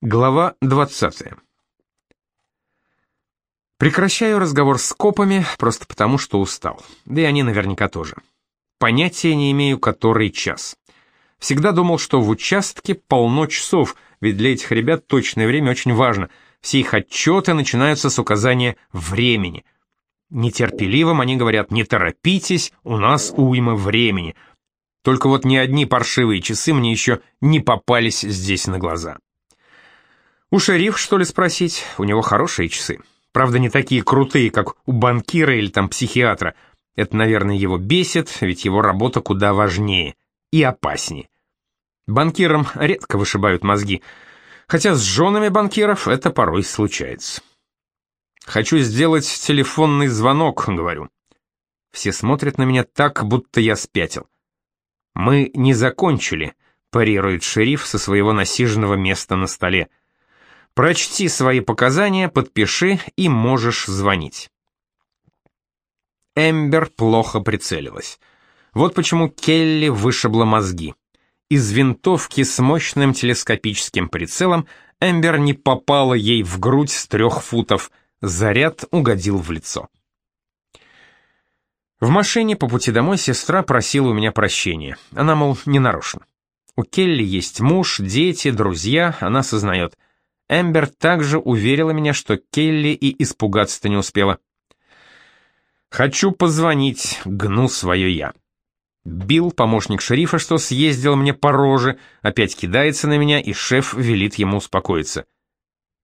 Глава 20. Прекращаю разговор с копами просто потому, что устал. Да и они наверняка тоже. Понятия не имею, который час. Всегда думал, что в участке полно часов, ведь для этих ребят точное время очень важно. Все их отчеты начинаются с указания времени. Нетерпеливым они говорят «не торопитесь, у нас уйма времени». Только вот ни одни паршивые часы мне еще не попались здесь на глаза. У шериф, что ли, спросить? У него хорошие часы. Правда, не такие крутые, как у банкира или там психиатра. Это, наверное, его бесит, ведь его работа куда важнее и опаснее. Банкирам редко вышибают мозги, хотя с женами банкиров это порой случается. «Хочу сделать телефонный звонок», — говорю. Все смотрят на меня так, будто я спятил. «Мы не закончили», — парирует шериф со своего насиженного места на столе. Прочти свои показания, подпиши и можешь звонить. Эмбер плохо прицелилась. Вот почему Келли вышибла мозги. Из винтовки с мощным телескопическим прицелом Эмбер не попала ей в грудь с трех футов, заряд угодил в лицо. В машине по пути домой сестра просила у меня прощения. Она, мол, не нарочно. У Келли есть муж, дети, друзья, она сознает – Эмбер также уверила меня, что Келли и испугаться-то не успела. «Хочу позвонить», — гну свое «я». Билл, помощник шерифа, что съездил мне по роже, опять кидается на меня, и шеф велит ему успокоиться.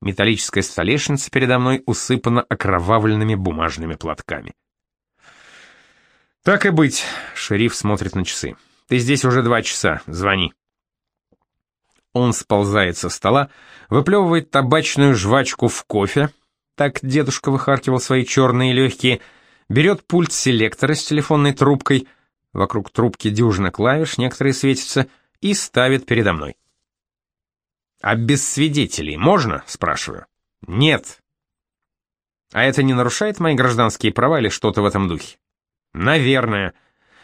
Металлическая столешница передо мной усыпана окровавленными бумажными платками. «Так и быть», — шериф смотрит на часы. «Ты здесь уже два часа, звони». Он сползает со стола, выплевывает табачную жвачку в кофе, так дедушка выхаркивал свои черные легкие, берет пульт селектора с телефонной трубкой, вокруг трубки дюжина клавиш, некоторые светятся, и ставит передо мной. «А без свидетелей можно?» — спрашиваю. «Нет». «А это не нарушает мои гражданские права или что-то в этом духе?» «Наверное».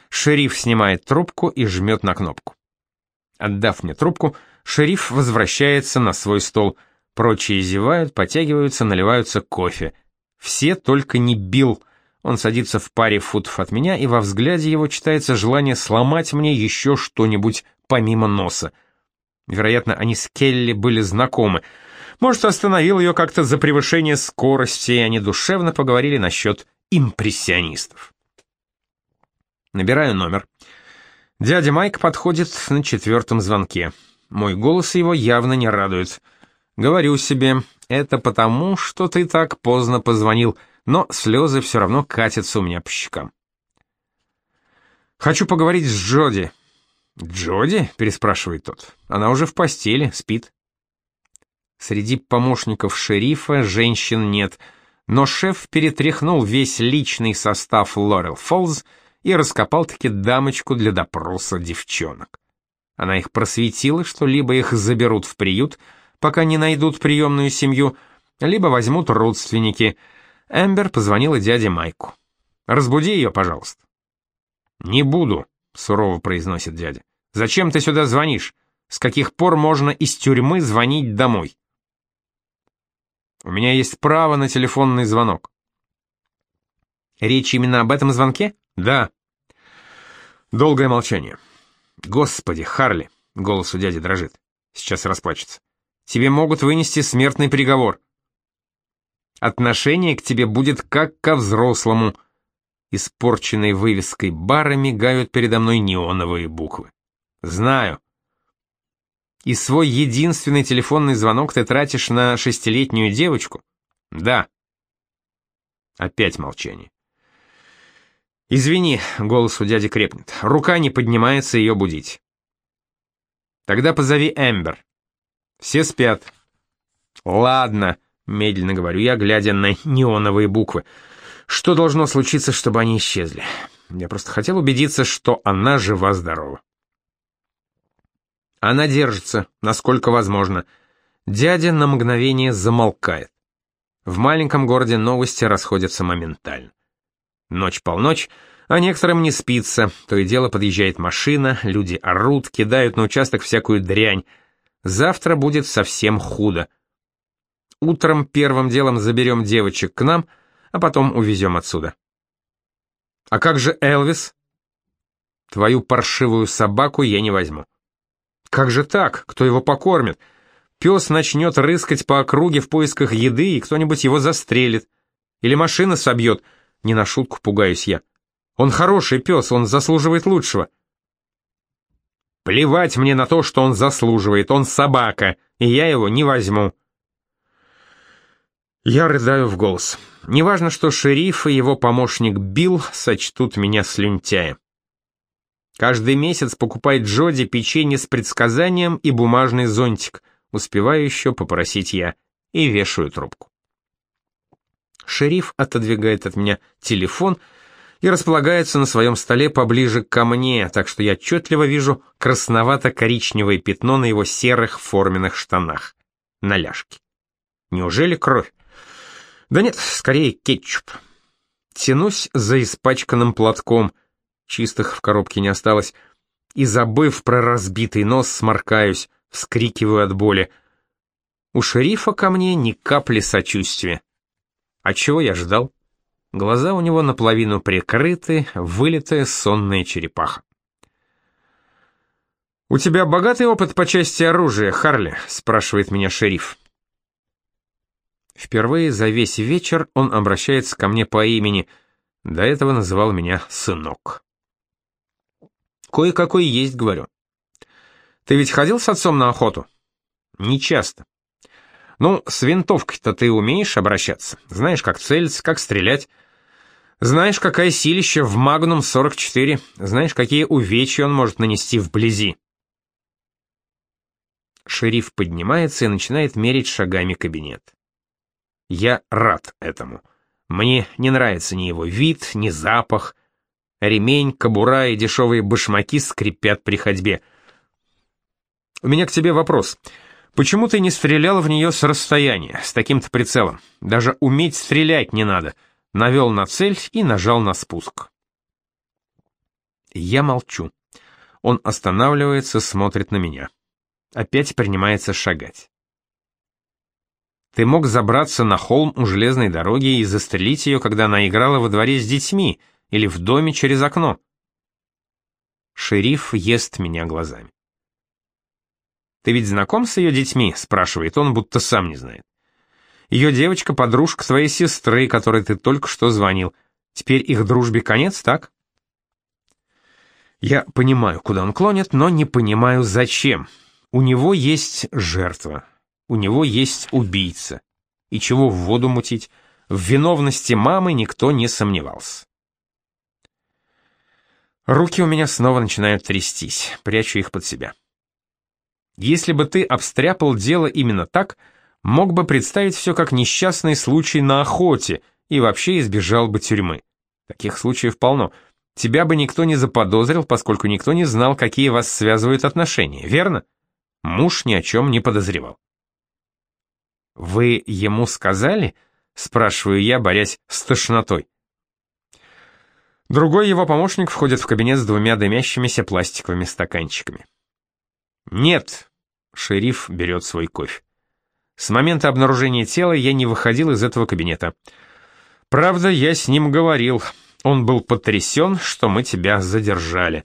Шериф снимает трубку и жмет на кнопку. Отдав мне трубку, — Шериф возвращается на свой стол. Прочие зевают, потягиваются, наливаются кофе. Все только не бил. Он садится в паре футов от меня, и во взгляде его читается желание сломать мне еще что-нибудь помимо носа. Вероятно, они с Келли были знакомы. Может, остановил ее как-то за превышение скорости, и они душевно поговорили насчет импрессионистов. Набираю номер. Дядя Майк подходит на четвертом звонке. Мой голос его явно не радует. Говорю себе, это потому, что ты так поздно позвонил, но слезы все равно катятся у меня по щекам. «Хочу поговорить с Джоди». «Джоди?» — переспрашивает тот. «Она уже в постели, спит». Среди помощников шерифа женщин нет, но шеф перетряхнул весь личный состав Лорел Фолз и раскопал-таки дамочку для допроса девчонок. Она их просветила, что либо их заберут в приют, пока не найдут приемную семью, либо возьмут родственники. Эмбер позвонила дяде Майку. «Разбуди ее, пожалуйста». «Не буду», — сурово произносит дядя. «Зачем ты сюда звонишь? С каких пор можно из тюрьмы звонить домой?» «У меня есть право на телефонный звонок». «Речь именно об этом звонке?» «Да». Долгое молчание. «Господи, Харли!» — голос у дяди дрожит. Сейчас расплачется. «Тебе могут вынести смертный приговор. Отношение к тебе будет как ко взрослому». Испорченной вывеской бара мигают передо мной неоновые буквы. «Знаю». «И свой единственный телефонный звонок ты тратишь на шестилетнюю девочку?» «Да». Опять молчание. «Извини», — голос у дяди крепнет, — «рука не поднимается ее будить». «Тогда позови Эмбер». «Все спят». «Ладно», — медленно говорю я, глядя на неоновые буквы. «Что должно случиться, чтобы они исчезли? Я просто хотел убедиться, что она жива-здорова». Она держится, насколько возможно. Дядя на мгновение замолкает. В маленьком городе новости расходятся моментально. Ночь-полночь, а некоторым не спится, то и дело подъезжает машина, люди орут, кидают на участок всякую дрянь. Завтра будет совсем худо. Утром первым делом заберем девочек к нам, а потом увезем отсюда. А как же Элвис? Твою паршивую собаку я не возьму. Как же так? Кто его покормит? Пес начнет рыскать по округе в поисках еды, и кто-нибудь его застрелит. Или машина собьет. Не на шутку пугаюсь я. Он хороший пес, он заслуживает лучшего. Плевать мне на то, что он заслуживает, он собака, и я его не возьму. Я рыдаю в голос. Неважно, что шериф и его помощник Билл сочтут меня слюнтяем. Каждый месяц покупает Джоди печенье с предсказанием и бумажный зонтик, успеваю еще попросить я, и вешаю трубку. Шериф отодвигает от меня телефон и располагается на своем столе поближе ко мне, так что я отчетливо вижу красновато-коричневое пятно на его серых форменных штанах, на ляжке. Неужели кровь? Да нет, скорее кетчуп. Тянусь за испачканным платком, чистых в коробке не осталось, и, забыв про разбитый нос, сморкаюсь, вскрикиваю от боли. У шерифа ко мне ни капли сочувствия. А чего я ждал? Глаза у него наполовину прикрыты, вылитая сонная черепаха. «У тебя богатый опыт по части оружия, Харли?» — спрашивает меня шериф. Впервые за весь вечер он обращается ко мне по имени, до этого называл меня сынок. «Кое-какой есть», — говорю. «Ты ведь ходил с отцом на охоту?» «Не часто». «Ну, с винтовкой-то ты умеешь обращаться? Знаешь, как целиться, как стрелять?» Знаешь, какая силища в Магнум 44, знаешь, какие увечья он может нанести вблизи. Шериф поднимается и начинает мерить шагами кабинет. Я рад этому. Мне не нравится ни его вид, ни запах. Ремень, кобура и дешевые башмаки скрипят при ходьбе. У меня к тебе вопрос. Почему ты не стрелял в нее с расстояния, с таким-то прицелом? Даже уметь стрелять не надо — навел на цель и нажал на спуск. Я молчу. Он останавливается, смотрит на меня. Опять принимается шагать. Ты мог забраться на холм у железной дороги и застрелить ее, когда она играла во дворе с детьми или в доме через окно. Шериф ест меня глазами. «Ты ведь знаком с ее детьми?» — спрашивает он, будто сам не знает. Ее девочка — подружка твоей сестры, которой ты только что звонил. Теперь их дружбе конец, так? Я понимаю, куда он клонит, но не понимаю, зачем. У него есть жертва, у него есть убийца. И чего в воду мутить? В виновности мамы никто не сомневался. Руки у меня снова начинают трястись, прячу их под себя. Если бы ты обстряпал дело именно так, мог бы представить все как несчастный случай на охоте и вообще избежал бы тюрьмы. Таких случаев полно. Тебя бы никто не заподозрил, поскольку никто не знал, какие вас связывают отношения, верно? Муж ни о чем не подозревал. «Вы ему сказали?» — спрашиваю я, борясь с тошнотой. Другой его помощник входит в кабинет с двумя дымящимися пластиковыми стаканчиками. «Нет», — шериф берет свой кофе. С момента обнаружения тела я не выходил из этого кабинета. Правда, я с ним говорил. Он был потрясен, что мы тебя задержали.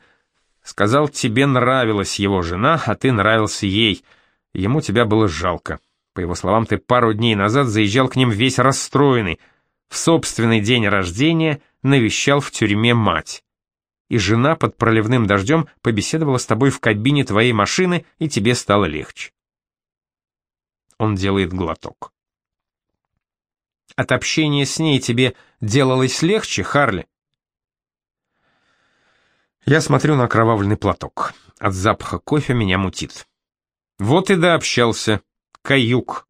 Сказал, тебе нравилась его жена, а ты нравился ей. Ему тебя было жалко. По его словам, ты пару дней назад заезжал к ним весь расстроенный. В собственный день рождения навещал в тюрьме мать. И жена под проливным дождем побеседовала с тобой в кабине твоей машины, и тебе стало легче. Он делает глоток. От общения с ней тебе делалось легче, Харли? Я смотрю на окровавленный платок. От запаха кофе меня мутит. Вот и дообщался. Каюк.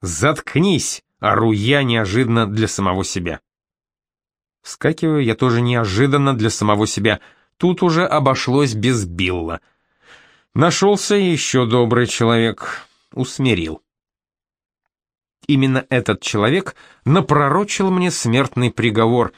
Заткнись, ору я неожиданно для самого себя. Вскакиваю я тоже неожиданно для самого себя. Тут уже обошлось без Билла. Нашелся еще добрый человек усмирил. Именно этот человек напророчил мне смертный приговор,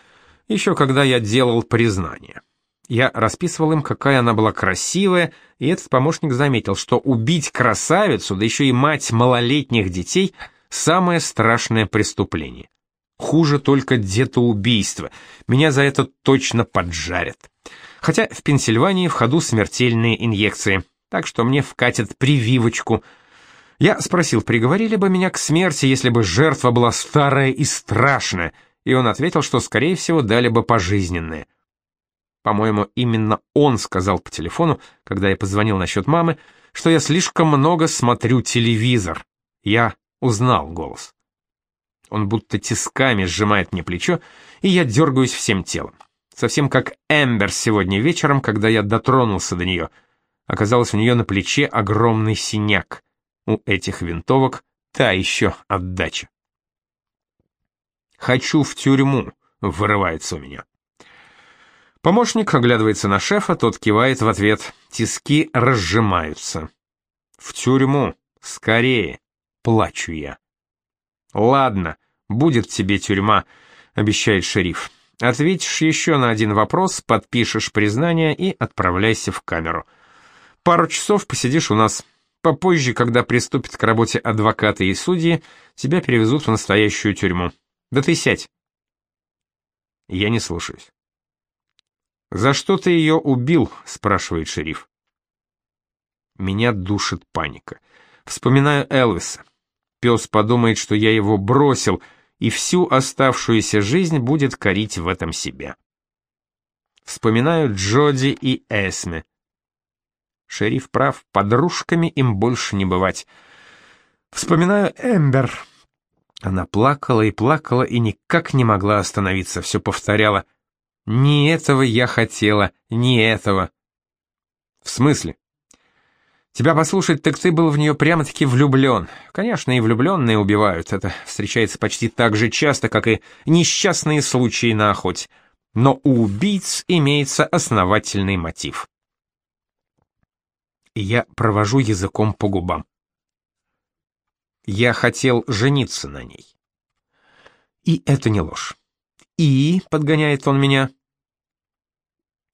еще когда я делал признание. Я расписывал им, какая она была красивая, и этот помощник заметил, что убить красавицу, да еще и мать малолетних детей – самое страшное преступление. Хуже только детоубийство. Меня за это точно поджарят. Хотя в Пенсильвании в ходу смертельные инъекции, так что мне вкатят прививочку. Я спросил, приговорили бы меня к смерти, если бы жертва была старая и страшная, и он ответил, что, скорее всего, дали бы пожизненное. По-моему, именно он сказал по телефону, когда я позвонил насчет мамы, что я слишком много смотрю телевизор. Я узнал голос. Он будто тисками сжимает мне плечо, и я дергаюсь всем телом. Совсем как Эмбер сегодня вечером, когда я дотронулся до нее. Оказалось, у нее на плече огромный синяк. У этих винтовок та еще отдача. «Хочу в тюрьму», — вырывается у меня. Помощник оглядывается на шефа, тот кивает в ответ. Тиски разжимаются. «В тюрьму! Скорее!» — плачу я. «Ладно, будет тебе тюрьма», — обещает шериф. «Ответишь еще на один вопрос, подпишешь признание и отправляйся в камеру. Пару часов посидишь у нас. Попозже, когда приступят к работе адвокаты и судьи, тебя перевезут в настоящую тюрьму. Да ты сядь». Я не слушаюсь. «За что ты ее убил?» — спрашивает шериф. Меня душит паника. Вспоминаю Элвиса. Пес подумает, что я его бросил, и всю оставшуюся жизнь будет корить в этом себя. Вспоминаю Джоди и Эсме. Шериф прав, подружками им больше не бывать. Вспоминаю Эмбер. Она плакала и плакала и никак не могла остановиться, все повторяла. Не этого я хотела, не этого. В смысле? Тебя послушать, так ты был в нее прямо-таки влюблен. Конечно, и влюбленные убивают, это встречается почти так же часто, как и несчастные случаи на охоте. Но у убийц имеется основательный мотив. Я провожу языком по губам. Я хотел жениться на ней. И это не ложь. И, подгоняет он меня,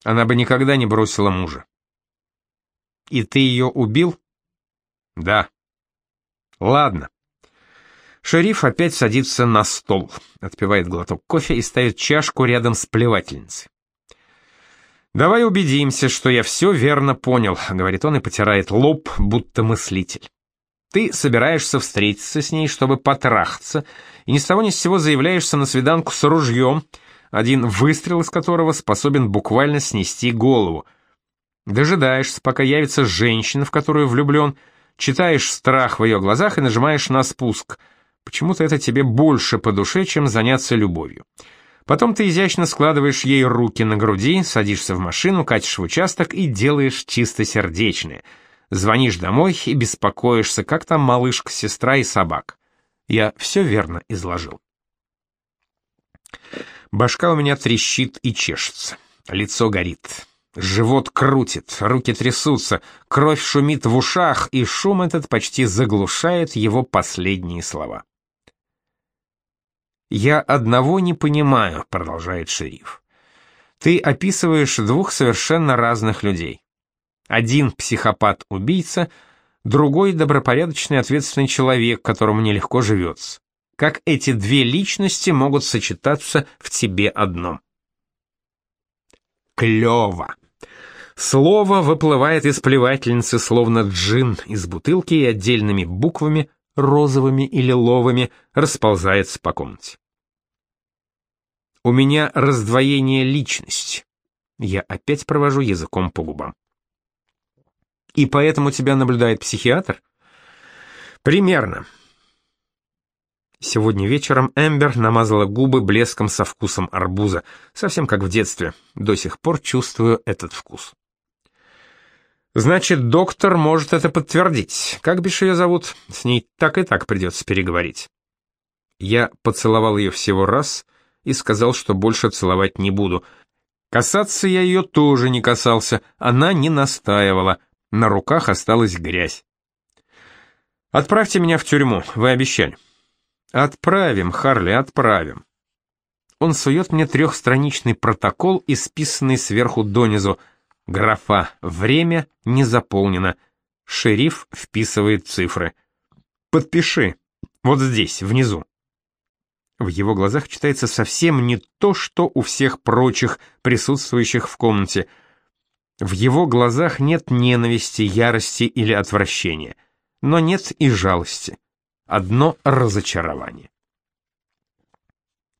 она бы никогда не бросила мужа. И ты ее убил? Да. Ладно. Шериф опять садится на стол, отпивает глоток кофе и ставит чашку рядом с плевательницей. «Давай убедимся, что я все верно понял», — говорит он и потирает лоб, будто мыслитель. «Ты собираешься встретиться с ней, чтобы потрахаться, и ни с того ни с сего заявляешься на свиданку с ружьем, один выстрел из которого способен буквально снести голову. Дожидаешься, пока явится женщина, в которую влюблен, читаешь страх в ее глазах и нажимаешь на спуск. Почему-то это тебе больше по душе, чем заняться любовью. Потом ты изящно складываешь ей руки на груди, садишься в машину, катишь в участок и делаешь чистосердечное. Звонишь домой и беспокоишься, как там малышка, сестра и собак. Я все верно изложил. Башка у меня трещит и чешется. Лицо горит. Живот крутит, руки трясутся, кровь шумит в ушах, и шум этот почти заглушает его последние слова. «Я одного не понимаю», — продолжает шериф. «Ты описываешь двух совершенно разных людей. Один психопат-убийца, другой добропорядочный ответственный человек, которому нелегко живется как эти две личности могут сочетаться в тебе одном. Клево. Слово выплывает из плевательницы, словно джин из бутылки и отдельными буквами, розовыми и лиловыми, расползается по комнате. У меня раздвоение личности. Я опять провожу языком по губам. И поэтому тебя наблюдает психиатр? Примерно. Сегодня вечером Эмбер намазала губы блеском со вкусом арбуза, совсем как в детстве. До сих пор чувствую этот вкус. Значит, доктор может это подтвердить. Как бишь ее зовут? С ней так и так придется переговорить. Я поцеловал ее всего раз и сказал, что больше целовать не буду. Касаться я ее тоже не касался, она не настаивала. На руках осталась грязь. «Отправьте меня в тюрьму, вы обещали». «Отправим, Харли, отправим». Он сует мне трехстраничный протокол, исписанный сверху донизу. Графа «Время» не заполнено. Шериф вписывает цифры. «Подпиши. Вот здесь, внизу». В его глазах читается совсем не то, что у всех прочих, присутствующих в комнате. В его глазах нет ненависти, ярости или отвращения. Но нет и жалости. Одно разочарование.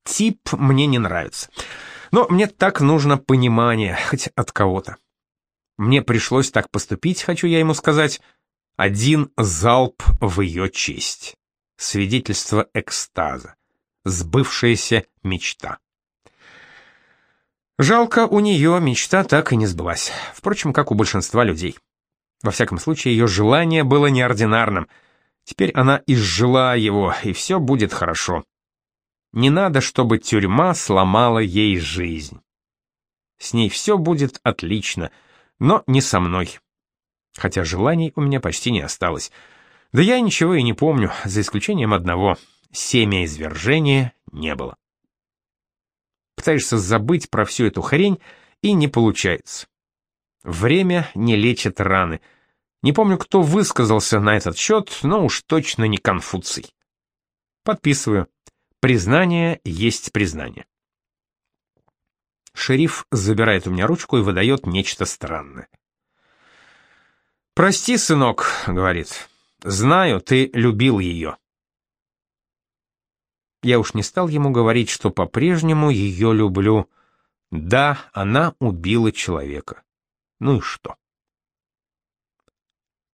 Тип мне не нравится. Но мне так нужно понимание, хоть от кого-то. Мне пришлось так поступить, хочу я ему сказать. Один залп в ее честь. Свидетельство экстаза. Сбывшаяся мечта. Жалко, у нее мечта так и не сбылась. Впрочем, как у большинства людей. Во всяком случае, ее желание было неординарным. Теперь она изжила его, и все будет хорошо. Не надо, чтобы тюрьма сломала ей жизнь. С ней все будет отлично, но не со мной. Хотя желаний у меня почти не осталось. Да я ничего и не помню, за исключением одного. Семя извержения не было. Пытаешься забыть про всю эту хрень, и не получается. Время не лечит раны. Не помню, кто высказался на этот счет, но уж точно не Конфуций. Подписываю. Признание есть признание. Шериф забирает у меня ручку и выдает нечто странное. «Прости, сынок», — говорит, — «знаю, ты любил ее». Я уж не стал ему говорить, что по-прежнему ее люблю. Да, она убила человека. Ну и что?